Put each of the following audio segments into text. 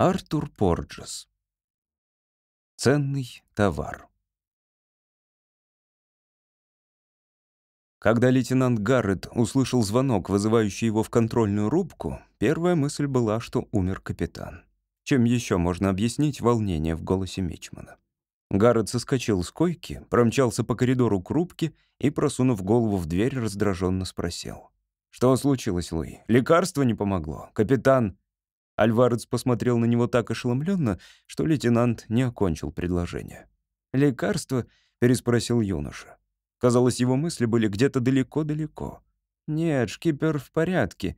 Артур Порджес. Ценный товар. Когда лейтенант Гаррет услышал звонок, вызывающий его в контрольную рубку, первая мысль была, что умер капитан. Чем еще можно объяснить волнение в голосе Мичмана? Гаррет соскочил с койки, промчался по коридору к рубке и, просунув голову в дверь, раздраженно спросил. «Что случилось, Луи? Лекарство не помогло? Капитан...» Альварец посмотрел на него так ошеломленно, что лейтенант не окончил предложение. «Лекарство?» — переспросил юноша. Казалось, его мысли были где-то далеко-далеко. «Нет, шкипер в порядке.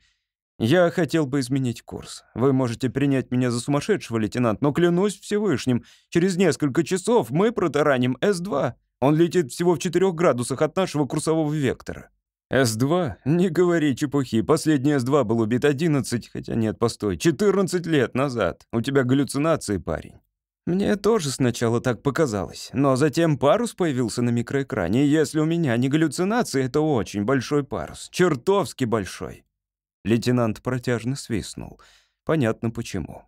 Я хотел бы изменить курс. Вы можете принять меня за сумасшедшего, лейтенант, но клянусь Всевышним, через несколько часов мы протараним С-2. Он летит всего в четырех градусах от нашего курсового вектора». С-2? Не говори чепухи. Последний С-2 был убит 11, хотя нет, постой, 14 лет назад. У тебя галлюцинации, парень. Мне тоже сначала так показалось, но затем парус появился на микроэкране, и если у меня не галлюцинации, это очень большой парус, чертовски большой. Лейтенант протяжно свистнул. Понятно почему.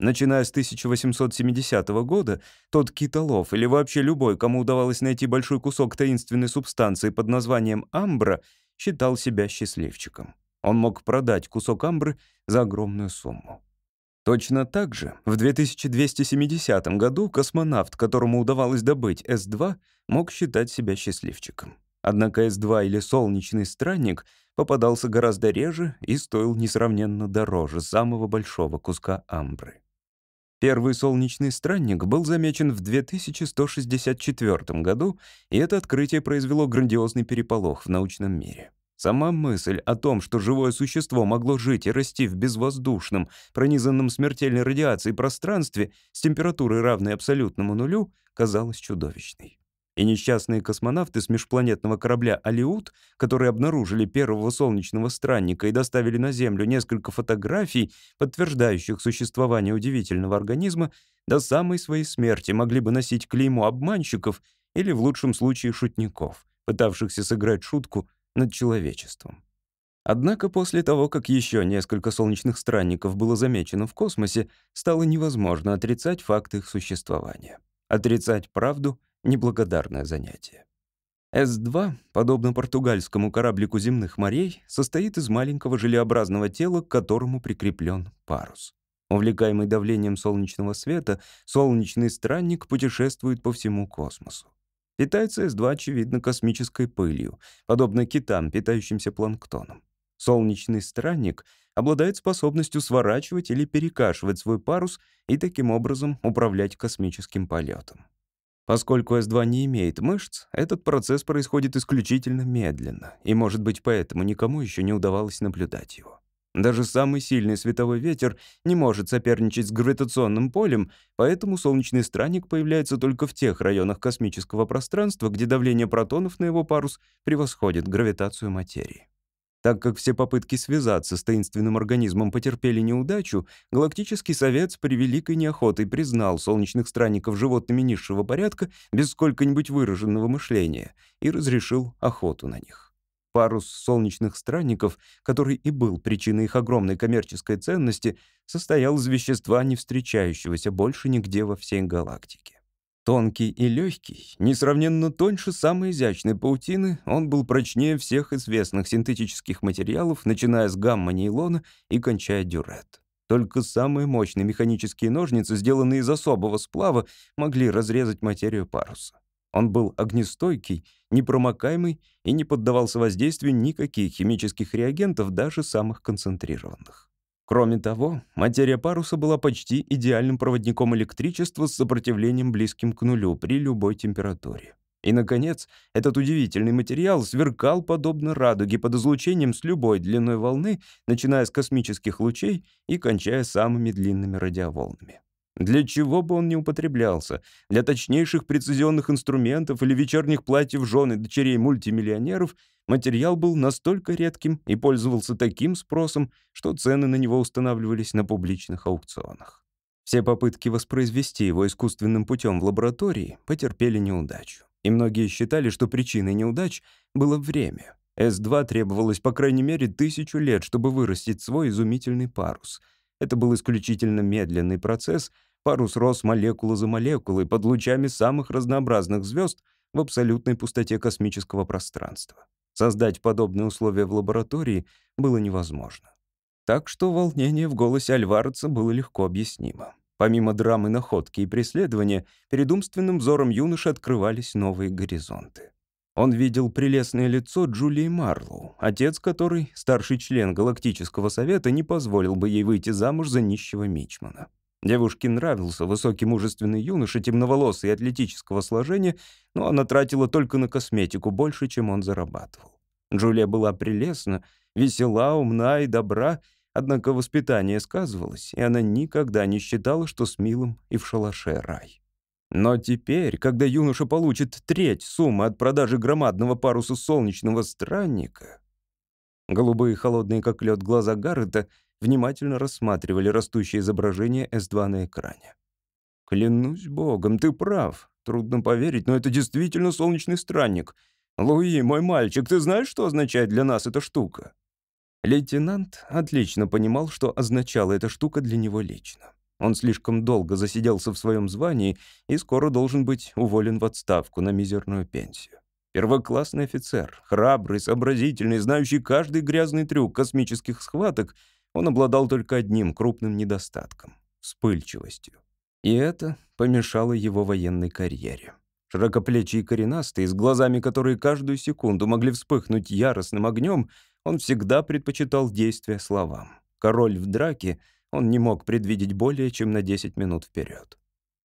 Начиная с 1870 года, тот китолов или вообще любой, кому удавалось найти большой кусок таинственной субстанции под названием амбра, считал себя счастливчиком. Он мог продать кусок амбры за огромную сумму. Точно так же в 2270 году космонавт, которому удавалось добыть С-2, мог считать себя счастливчиком. Однако С-2 или солнечный странник попадался гораздо реже и стоил несравненно дороже самого большого куска амбры. Первый солнечный странник был замечен в 2164 году, и это открытие произвело грандиозный переполох в научном мире. Сама мысль о том, что живое существо могло жить и расти в безвоздушном, пронизанном смертельной радиацией пространстве с температурой, равной абсолютному нулю, казалась чудовищной и несчастные космонавты с межпланетного корабля «Алиут», которые обнаружили первого солнечного странника и доставили на Землю несколько фотографий, подтверждающих существование удивительного организма, до самой своей смерти могли бы носить клеймо обманщиков или, в лучшем случае, шутников, пытавшихся сыграть шутку над человечеством. Однако после того, как еще несколько солнечных странников было замечено в космосе, стало невозможно отрицать факт их существования. Отрицать правду Неблагодарное занятие. С-2, подобно португальскому кораблику земных морей, состоит из маленького желеобразного тела, к которому прикреплен парус. Увлекаемый давлением солнечного света, солнечный странник путешествует по всему космосу. Питается С-2, очевидно, космической пылью, подобно китам, питающимся планктоном. Солнечный странник обладает способностью сворачивать или перекашивать свой парус и таким образом управлять космическим полетом. Поскольку С2 не имеет мышц, этот процесс происходит исключительно медленно, и, может быть, поэтому никому еще не удавалось наблюдать его. Даже самый сильный световой ветер не может соперничать с гравитационным полем, поэтому солнечный странник появляется только в тех районах космического пространства, где давление протонов на его парус превосходит гравитацию материи. Так как все попытки связаться с таинственным организмом потерпели неудачу, Галактический совет с превеликой неохотой признал солнечных странников животными низшего порядка без сколько-нибудь выраженного мышления и разрешил охоту на них. Парус солнечных странников, который и был причиной их огромной коммерческой ценности, состоял из вещества, не встречающегося больше нигде во всей галактике. Тонкий и легкий, несравненно тоньше самой изящной паутины, он был прочнее всех известных синтетических материалов, начиная с гамма-нейлона и кончая дюрет. Только самые мощные механические ножницы, сделанные из особого сплава, могли разрезать материю паруса. Он был огнестойкий, непромокаемый и не поддавался воздействию никаких химических реагентов, даже самых концентрированных. Кроме того, материя паруса была почти идеальным проводником электричества с сопротивлением близким к нулю при любой температуре. И, наконец, этот удивительный материал сверкал подобно радуге под излучением с любой длиной волны, начиная с космических лучей и кончая самыми длинными радиоволнами. Для чего бы он ни употреблялся, для точнейших прецизионных инструментов или вечерних платьев жены дочерей мультимиллионеров — Материал был настолько редким и пользовался таким спросом, что цены на него устанавливались на публичных аукционах. Все попытки воспроизвести его искусственным путем в лаборатории потерпели неудачу. И многие считали, что причиной неудач было время. С-2 требовалось по крайней мере тысячу лет, чтобы вырастить свой изумительный парус. Это был исключительно медленный процесс. Парус рос молекула за молекулой под лучами самых разнообразных звезд в абсолютной пустоте космического пространства. Создать подобные условия в лаборатории было невозможно. Так что волнение в голосе Альвареца было легко объяснимо. Помимо драмы находки и преследования, перед умственным взором юноши открывались новые горизонты. Он видел прелестное лицо Джулии Марлоу, отец которой, старший член Галактического совета, не позволил бы ей выйти замуж за нищего мичмана. Девушке нравился высокий мужественный юноша, темноволосый и атлетического сложения, но она тратила только на косметику больше, чем он зарабатывал. Джулия была прелестна, весела, умна и добра, однако воспитание сказывалось, и она никогда не считала, что с милым и в шалаше рай. Но теперь, когда юноша получит треть суммы от продажи громадного паруса солнечного странника... Голубые, холодные как лед глаза Гаррета внимательно рассматривали растущее изображение S2 на экране. «Клянусь богом, ты прав. Трудно поверить, но это действительно солнечный странник. Луи, мой мальчик, ты знаешь, что означает для нас эта штука?» Лейтенант отлично понимал, что означала эта штука для него лично. Он слишком долго засиделся в своем звании и скоро должен быть уволен в отставку на мизерную пенсию. Первоклассный офицер, храбрый, сообразительный, знающий каждый грязный трюк космических схваток, он обладал только одним крупным недостатком — вспыльчивостью. И это помешало его военной карьере. Широкоплечий и коренастый, с глазами, которые каждую секунду могли вспыхнуть яростным огнем, он всегда предпочитал действия словам. Король в драке — он не мог предвидеть более чем на 10 минут вперед.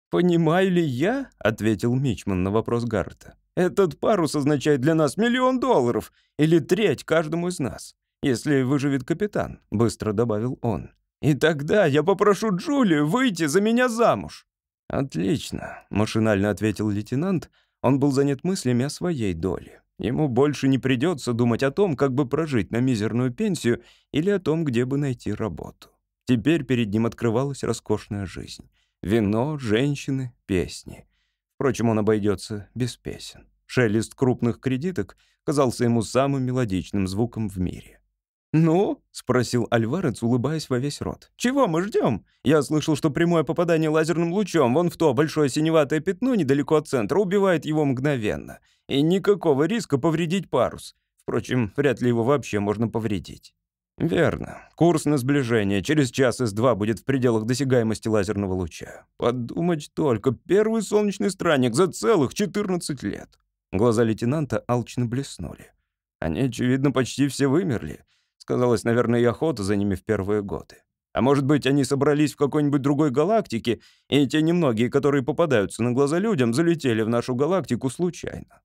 «Понимаю ли я?» — ответил Мичман на вопрос Гаррета. «Этот парус означает для нас миллион долларов или треть каждому из нас, если выживет капитан», — быстро добавил он. «И тогда я попрошу Джулию выйти за меня замуж». «Отлично», — машинально ответил лейтенант. Он был занят мыслями о своей доле. Ему больше не придется думать о том, как бы прожить на мизерную пенсию или о том, где бы найти работу. Теперь перед ним открывалась роскошная жизнь. Вино, женщины, песни. Впрочем, он обойдется без песен. Шелест крупных кредиток казался ему самым мелодичным звуком в мире. «Ну?» — спросил Альварец, улыбаясь во весь рот. «Чего мы ждем? Я слышал, что прямое попадание лазерным лучом вон в то большое синеватое пятно недалеко от центра убивает его мгновенно. И никакого риска повредить парус. Впрочем, вряд ли его вообще можно повредить». «Верно. Курс на сближение. Через час С-2 будет в пределах досягаемости лазерного луча. Подумать только, первый солнечный странник за целых 14 лет». Глаза лейтенанта алчно блеснули. «Они, очевидно, почти все вымерли. Сказалось, наверное, и охота за ними в первые годы. А может быть, они собрались в какой-нибудь другой галактике, и те немногие, которые попадаются на глаза людям, залетели в нашу галактику случайно.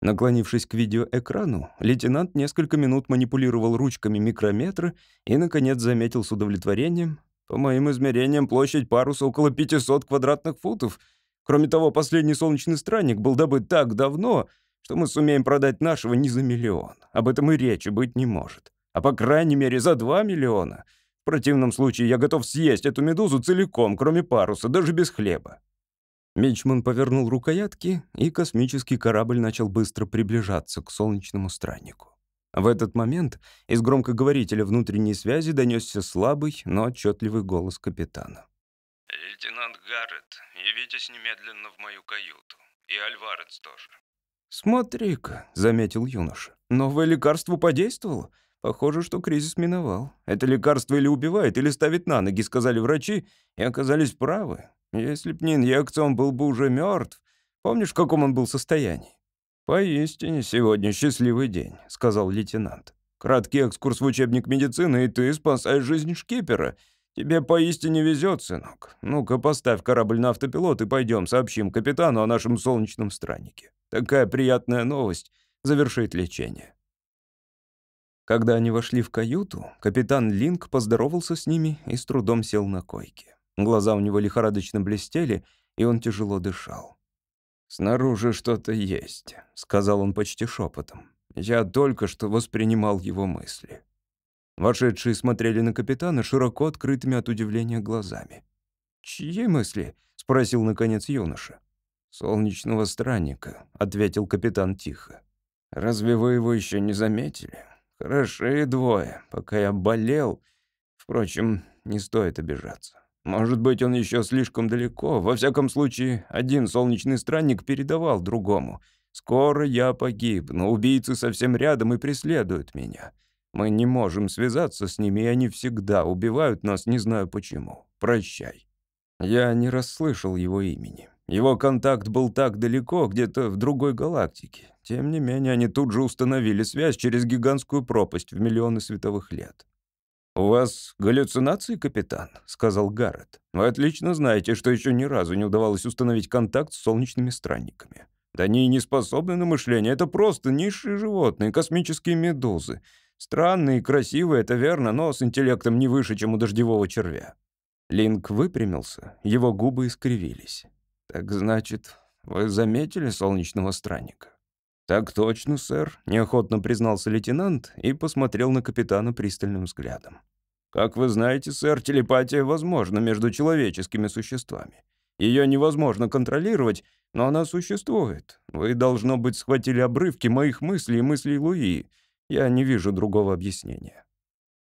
Наклонившись к видеоэкрану, лейтенант несколько минут манипулировал ручками микрометра и, наконец, заметил с удовлетворением. По моим измерениям, площадь паруса около 500 квадратных футов. Кроме того, последний солнечный странник был добыт так давно, что мы сумеем продать нашего не за миллион. Об этом и речи быть не может. А по крайней мере за 2 миллиона. В противном случае я готов съесть эту медузу целиком, кроме паруса, даже без хлеба. Мичман повернул рукоятки, и космический корабль начал быстро приближаться к солнечному страннику. В этот момент из громкоговорителя внутренней связи донесся слабый, но отчетливый голос капитана. «Лейтенант Гаррет, явитесь немедленно в мою каюту. И Альварец тоже». «Смотри-ка», — заметил юноша, — «новое лекарство подействовало? Похоже, что кризис миновал. Это лекарство или убивает, или ставит на ноги, сказали врачи, и оказались правы. Если б не инъекция, он был бы уже мертв. Помнишь, в каком он был состоянии?» «Поистине, сегодня счастливый день», — сказал лейтенант. «Краткий экскурс в учебник медицины, и ты спасаешь жизнь шкипера. Тебе поистине везет, сынок. Ну-ка, поставь корабль на автопилот и пойдем сообщим капитану о нашем солнечном страннике. Такая приятная новость завершит лечение». Когда они вошли в каюту, капитан Линк поздоровался с ними и с трудом сел на койке. Глаза у него лихорадочно блестели, и он тяжело дышал. «Снаружи что-то есть», — сказал он почти шепотом. Я только что воспринимал его мысли. Вошедшие смотрели на капитана широко открытыми от удивления глазами. «Чьи мысли?» — спросил, наконец, юноша. «Солнечного странника», — ответил капитан тихо. «Разве вы его еще не заметили? Хорошие двое. Пока я болел... Впрочем, не стоит обижаться. Может быть, он еще слишком далеко. Во всяком случае, один солнечный странник передавал другому. «Скоро я погиб, но убийцы совсем рядом и преследуют меня. Мы не можем связаться с ними, и они всегда убивают нас, не знаю почему. Прощай». Я не расслышал его имени. Его контакт был так далеко, где-то в другой галактике. Тем не менее, они тут же установили связь через гигантскую пропасть в миллионы световых лет. «У вас галлюцинации, капитан?» — сказал Гаррет. «Вы отлично знаете, что еще ни разу не удавалось установить контакт с солнечными странниками. Да они и не способны на мышление, это просто низшие животные, космические медузы. Странные и красивые, это верно, но с интеллектом не выше, чем у дождевого червя». Линк выпрямился, его губы искривились. «Так значит, вы заметили солнечного странника?» «Так точно, сэр», — неохотно признался лейтенант и посмотрел на капитана пристальным взглядом. «Как вы знаете, сэр, телепатия возможна между человеческими существами. Ее невозможно контролировать, но она существует. Вы, должно быть, схватили обрывки моих мыслей и мыслей Луи. Я не вижу другого объяснения».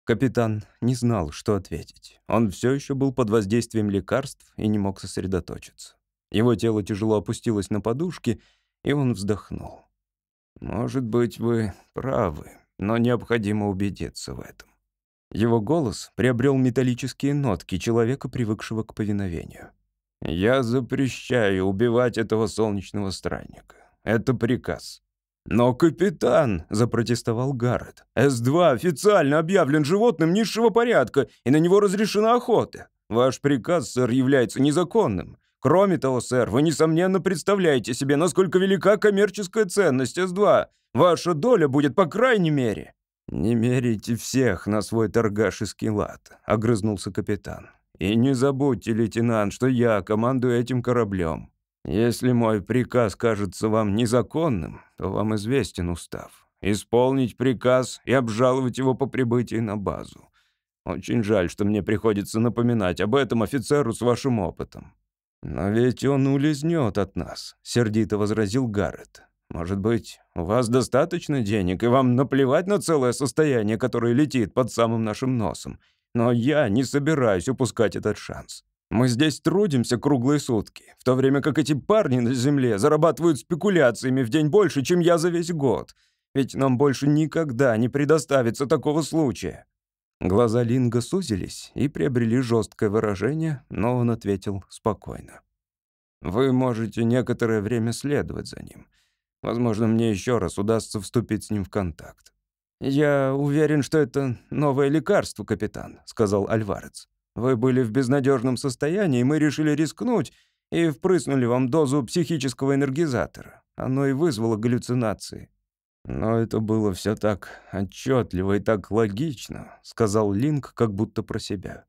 Капитан не знал, что ответить. Он все еще был под воздействием лекарств и не мог сосредоточиться. Его тело тяжело опустилось на подушки, и он вздохнул. «Может быть, вы правы, но необходимо убедиться в этом». Его голос приобрел металлические нотки человека, привыкшего к повиновению. «Я запрещаю убивать этого солнечного странника. Это приказ». «Но, капитан!» — запротестовал Гаррет. «С-2 официально объявлен животным низшего порядка, и на него разрешена охота. Ваш приказ, сэр, является незаконным. Кроме того, сэр, вы, несомненно, представляете себе, насколько велика коммерческая ценность С-2. Ваша доля будет по крайней мере». «Не мерите всех на свой торгашеский лад», — огрызнулся капитан. «И не забудьте, лейтенант, что я командую этим кораблем. Если мой приказ кажется вам незаконным, то вам известен устав. Исполнить приказ и обжаловать его по прибытии на базу. Очень жаль, что мне приходится напоминать об этом офицеру с вашим опытом. «Но ведь он улизнет от нас», — сердито возразил Гаррет. «Может быть, у вас достаточно денег, и вам наплевать на целое состояние, которое летит под самым нашим носом. Но я не собираюсь упускать этот шанс. Мы здесь трудимся круглые сутки, в то время как эти парни на земле зарабатывают спекуляциями в день больше, чем я за весь год. Ведь нам больше никогда не предоставится такого случая». Глаза Линга сузились и приобрели жесткое выражение, но он ответил спокойно. «Вы можете некоторое время следовать за ним. Возможно, мне еще раз удастся вступить с ним в контакт». «Я уверен, что это новое лекарство, капитан», — сказал Альварец. «Вы были в безнадежном состоянии, и мы решили рискнуть и впрыснули вам дозу психического энергизатора. Оно и вызвало галлюцинации. «Но это было все так отчетливо и так логично», — сказал Линк как будто про себя.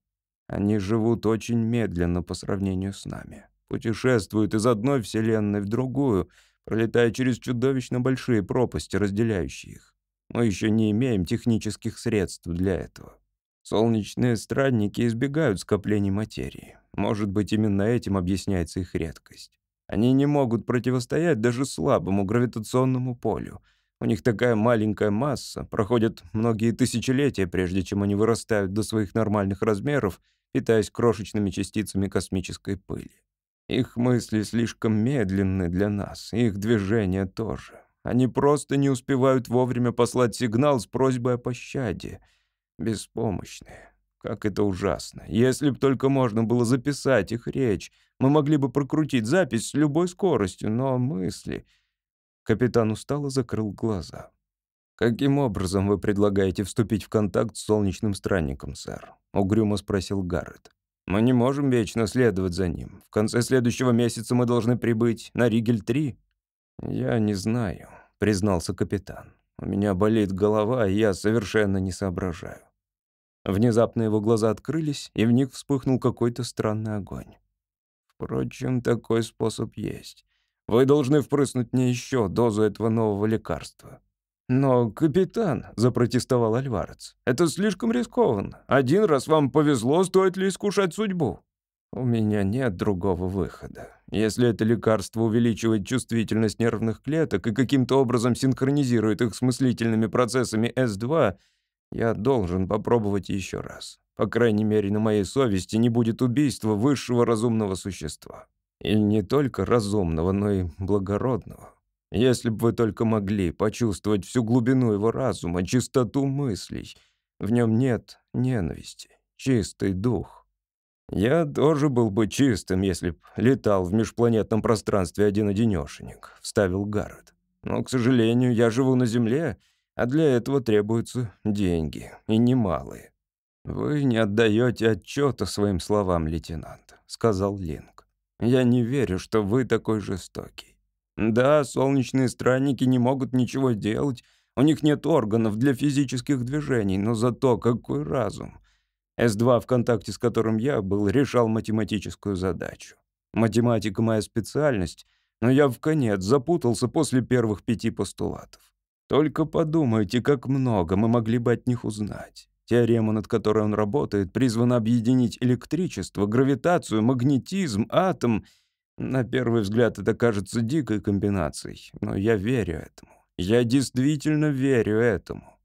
«Они живут очень медленно по сравнению с нами. Путешествуют из одной вселенной в другую, пролетая через чудовищно большие пропасти, разделяющие их. Мы еще не имеем технических средств для этого. Солнечные странники избегают скоплений материи. Может быть, именно этим объясняется их редкость. Они не могут противостоять даже слабому гравитационному полю — у них такая маленькая масса, проходят многие тысячелетия, прежде чем они вырастают до своих нормальных размеров, питаясь крошечными частицами космической пыли. Их мысли слишком медленны для нас, их движения тоже. Они просто не успевают вовремя послать сигнал с просьбой о пощаде. Беспомощные. Как это ужасно. Если б только можно было записать их речь, мы могли бы прокрутить запись с любой скоростью, но мысли... Капитан устало закрыл глаза. «Каким образом вы предлагаете вступить в контакт с солнечным странником, сэр?» — угрюмо спросил Гаррет. «Мы не можем вечно следовать за ним. В конце следующего месяца мы должны прибыть на Ригель-3». «Я не знаю», — признался капитан. «У меня болит голова, и я совершенно не соображаю». Внезапно его глаза открылись, и в них вспыхнул какой-то странный огонь. Впрочем, такой способ есть. Вы должны впрыснуть мне еще дозу этого нового лекарства». «Но, капитан», — запротестовал Альварец, — «это слишком рискованно. Один раз вам повезло, стоит ли искушать судьбу?» «У меня нет другого выхода. Если это лекарство увеличивает чувствительность нервных клеток и каким-то образом синхронизирует их с мыслительными процессами С2, Я должен попробовать еще раз. По крайней мере, на моей совести не будет убийства высшего разумного существа. И не только разумного, но и благородного. Если бы вы только могли почувствовать всю глубину его разума, чистоту мыслей. В нем нет ненависти, чистый дух. Я тоже был бы чистым, если б летал в межпланетном пространстве один-одинешенек, вставил Гаррет. Но, к сожалению, я живу на Земле, а для этого требуются деньги, и немалые. «Вы не отдаете отчета своим словам, лейтенант», — сказал Линк. «Я не верю, что вы такой жестокий. Да, солнечные странники не могут ничего делать, у них нет органов для физических движений, но зато какой разум. С-2, в контакте с которым я был, решал математическую задачу. Математика — моя специальность, но я в конец запутался после первых пяти постулатов. Только подумайте, как много мы могли бы от них узнать. Теорема, над которой он работает, призвана объединить электричество, гравитацию, магнетизм, атом. На первый взгляд это кажется дикой комбинацией, но я верю этому. Я действительно верю этому.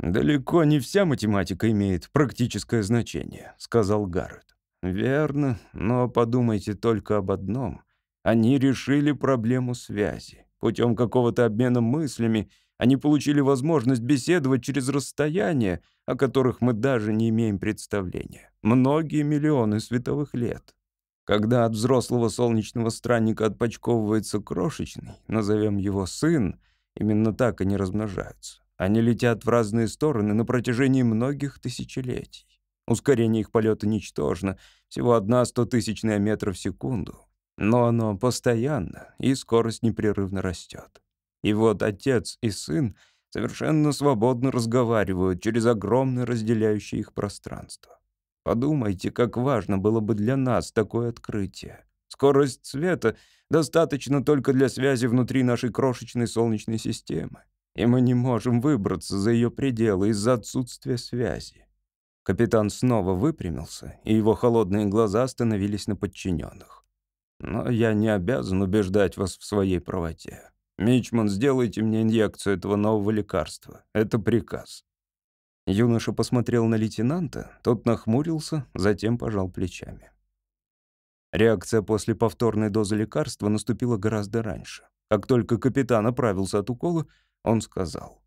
«Далеко не вся математика имеет практическое значение», — сказал Гаррет. «Верно, но подумайте только об одном. Они решили проблему связи. Путем какого-то обмена мыслями они получили возможность беседовать через расстояние, о которых мы даже не имеем представления. Многие миллионы световых лет. Когда от взрослого солнечного странника отпочковывается крошечный, назовем его сын, именно так они размножаются. Они летят в разные стороны на протяжении многих тысячелетий. Ускорение их полета ничтожно, всего одна стотысячная метра в секунду. Но оно постоянно, и скорость непрерывно растет. И вот отец и сын совершенно свободно разговаривают через огромное разделяющее их пространство. Подумайте, как важно было бы для нас такое открытие. Скорость света достаточно только для связи внутри нашей крошечной Солнечной системы, и мы не можем выбраться за ее пределы из-за отсутствия связи. Капитан снова выпрямился, и его холодные глаза остановились на подчиненных. Но я не обязан убеждать вас в своей правоте. «Мичман, сделайте мне инъекцию этого нового лекарства. Это приказ». Юноша посмотрел на лейтенанта, тот нахмурился, затем пожал плечами. Реакция после повторной дозы лекарства наступила гораздо раньше. Как только капитан оправился от укола, он сказал.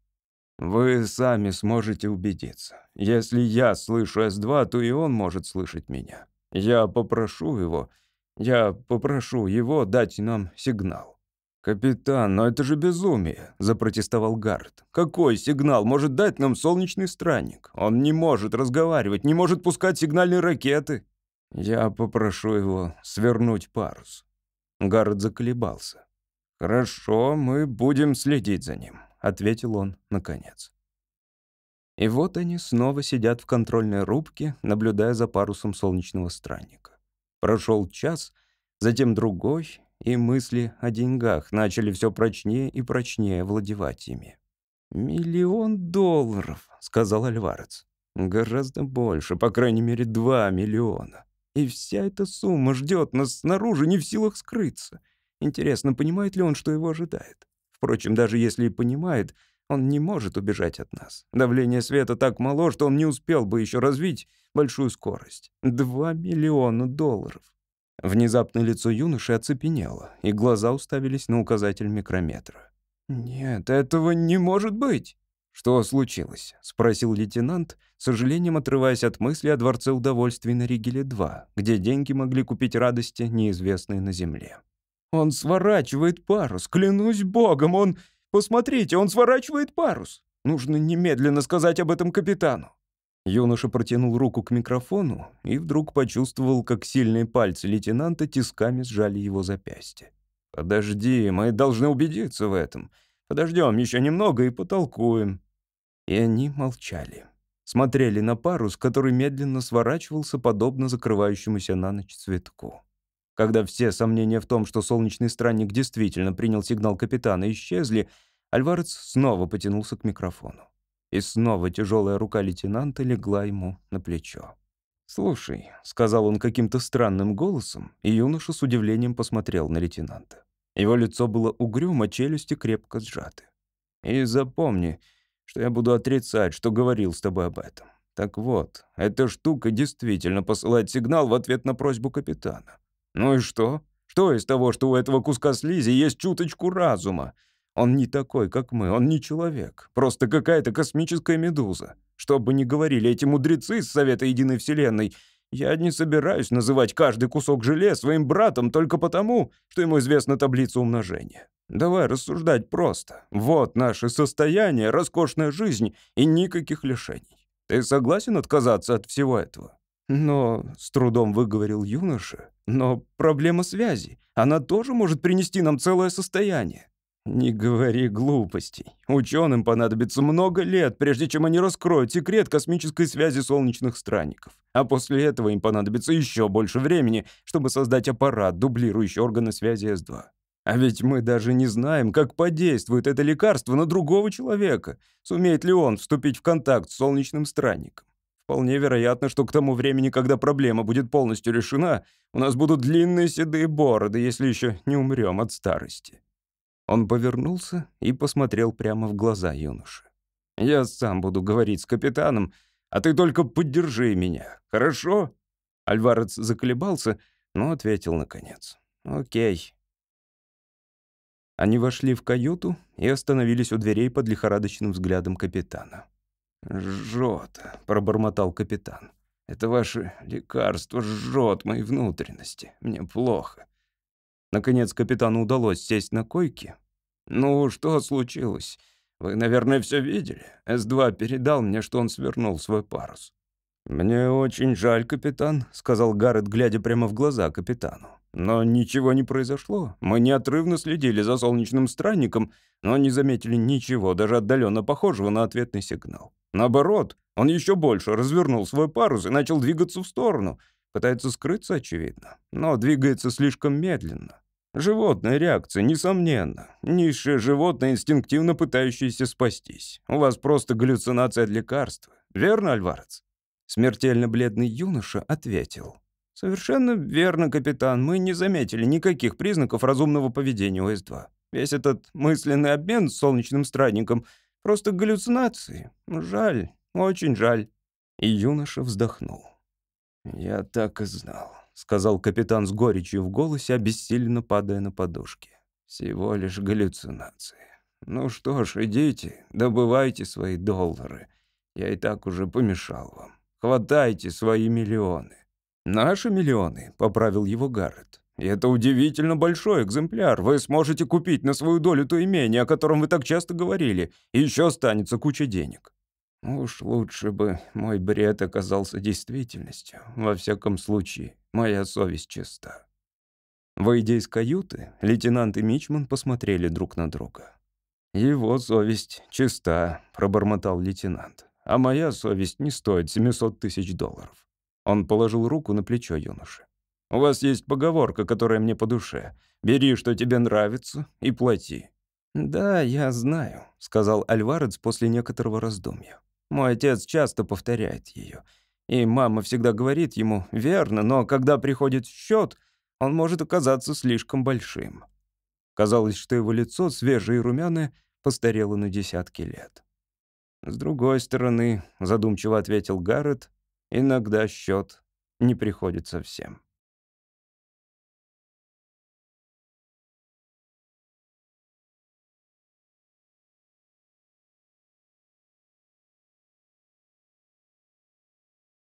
«Вы сами сможете убедиться. Если я слышу С-2, то и он может слышать меня. Я попрошу его, я попрошу его дать нам сигнал. «Капитан, но это же безумие», — запротестовал Гаррет. «Какой сигнал может дать нам солнечный странник? Он не может разговаривать, не может пускать сигнальные ракеты». «Я попрошу его свернуть парус». Гаррет заколебался. «Хорошо, мы будем следить за ним», — ответил он наконец. И вот они снова сидят в контрольной рубке, наблюдая за парусом солнечного странника. Прошел час, затем другой, и мысли о деньгах начали все прочнее и прочнее владевать ими. «Миллион долларов», — сказал Альварец. «Гораздо больше, по крайней мере, два миллиона. И вся эта сумма ждет нас снаружи, не в силах скрыться. Интересно, понимает ли он, что его ожидает? Впрочем, даже если и понимает, он не может убежать от нас. Давление света так мало, что он не успел бы еще развить большую скорость. Два миллиона долларов. Внезапно лицо юноши оцепенело, и глаза уставились на указатель микрометра. «Нет, этого не может быть!» «Что случилось?» — спросил лейтенант, с сожалением отрываясь от мысли о Дворце удовольствий на Ригеле-2, где деньги могли купить радости, неизвестные на Земле. «Он сворачивает парус, клянусь богом, он... Посмотрите, он сворачивает парус! Нужно немедленно сказать об этом капитану!» Юноша протянул руку к микрофону и вдруг почувствовал, как сильные пальцы лейтенанта тисками сжали его запястье. «Подожди, мы должны убедиться в этом. Подождем еще немного и потолкуем». И они молчали. Смотрели на парус, который медленно сворачивался, подобно закрывающемуся на ночь цветку. Когда все сомнения в том, что солнечный странник действительно принял сигнал капитана, исчезли, Альварец снова потянулся к микрофону. И снова тяжелая рука лейтенанта легла ему на плечо. «Слушай», — сказал он каким-то странным голосом, и юноша с удивлением посмотрел на лейтенанта. Его лицо было угрюмо, челюсти крепко сжаты. «И запомни, что я буду отрицать, что говорил с тобой об этом. Так вот, эта штука действительно посылает сигнал в ответ на просьбу капитана. Ну и что? Что из того, что у этого куска слизи есть чуточку разума? Он не такой, как мы, он не человек. Просто какая-то космическая медуза. Что бы ни говорили эти мудрецы из Совета Единой Вселенной, я не собираюсь называть каждый кусок желе своим братом только потому, что ему известна таблица умножения. Давай рассуждать просто. Вот наше состояние, роскошная жизнь и никаких лишений. Ты согласен отказаться от всего этого? Но, с трудом выговорил юноша, но проблема связи, она тоже может принести нам целое состояние. «Не говори глупостей. Ученым понадобится много лет, прежде чем они раскроют секрет космической связи солнечных странников. А после этого им понадобится еще больше времени, чтобы создать аппарат, дублирующий органы связи С2. А ведь мы даже не знаем, как подействует это лекарство на другого человека. Сумеет ли он вступить в контакт с солнечным странником? Вполне вероятно, что к тому времени, когда проблема будет полностью решена, у нас будут длинные седые бороды, если еще не умрем от старости». Он повернулся и посмотрел прямо в глаза юноши. «Я сам буду говорить с капитаном, а ты только поддержи меня, хорошо?» Альварец заколебался, но ответил наконец. «Окей». Они вошли в каюту и остановились у дверей под лихорадочным взглядом капитана. «Жжет», — пробормотал капитан. «Это ваше лекарство жжет мои внутренности. Мне плохо. Наконец капитану удалось сесть на койке. «Ну, что случилось? Вы, наверное, все видели. С-2 передал мне, что он свернул свой парус». «Мне очень жаль, капитан», — сказал Гаррет, глядя прямо в глаза капитану. «Но ничего не произошло. Мы неотрывно следили за солнечным странником, но не заметили ничего, даже отдаленно похожего на ответный сигнал. Наоборот, он еще больше развернул свой парус и начал двигаться в сторону. Пытается скрыться, очевидно, но двигается слишком медленно. Животная реакция, несомненно. Низшее животное, инстинктивно пытающееся спастись. У вас просто галлюцинация от лекарства. Верно, Альварец?» Смертельно бледный юноша ответил. «Совершенно верно, капитан. Мы не заметили никаких признаков разумного поведения у С-2. Весь этот мысленный обмен с солнечным странником — просто галлюцинации. Жаль, очень жаль». И юноша вздохнул. «Я так и знал». — сказал капитан с горечью в голосе, обессиленно падая на подушки. «Всего лишь галлюцинации. Ну что ж, идите, добывайте свои доллары. Я и так уже помешал вам. Хватайте свои миллионы». «Наши миллионы», — поправил его Гаррет. «И это удивительно большой экземпляр. Вы сможете купить на свою долю то имение, о котором вы так часто говорили, и еще останется куча денег». Уж лучше бы мой бред оказался действительностью. Во всяком случае, моя совесть чиста. Выйдя из каюты, лейтенант и Мичман посмотрели друг на друга. «Его совесть чиста», — пробормотал лейтенант. «А моя совесть не стоит 700 тысяч долларов». Он положил руку на плечо юноши. «У вас есть поговорка, которая мне по душе. Бери, что тебе нравится, и плати». «Да, я знаю», — сказал Альварец после некоторого раздумья. Мой отец часто повторяет ее. И мама всегда говорит ему «верно», но когда приходит счет, он может оказаться слишком большим. Казалось, что его лицо, свежее и румяное, постарело на десятки лет. «С другой стороны», — задумчиво ответил Гаррет, «иногда счет не приходит совсем».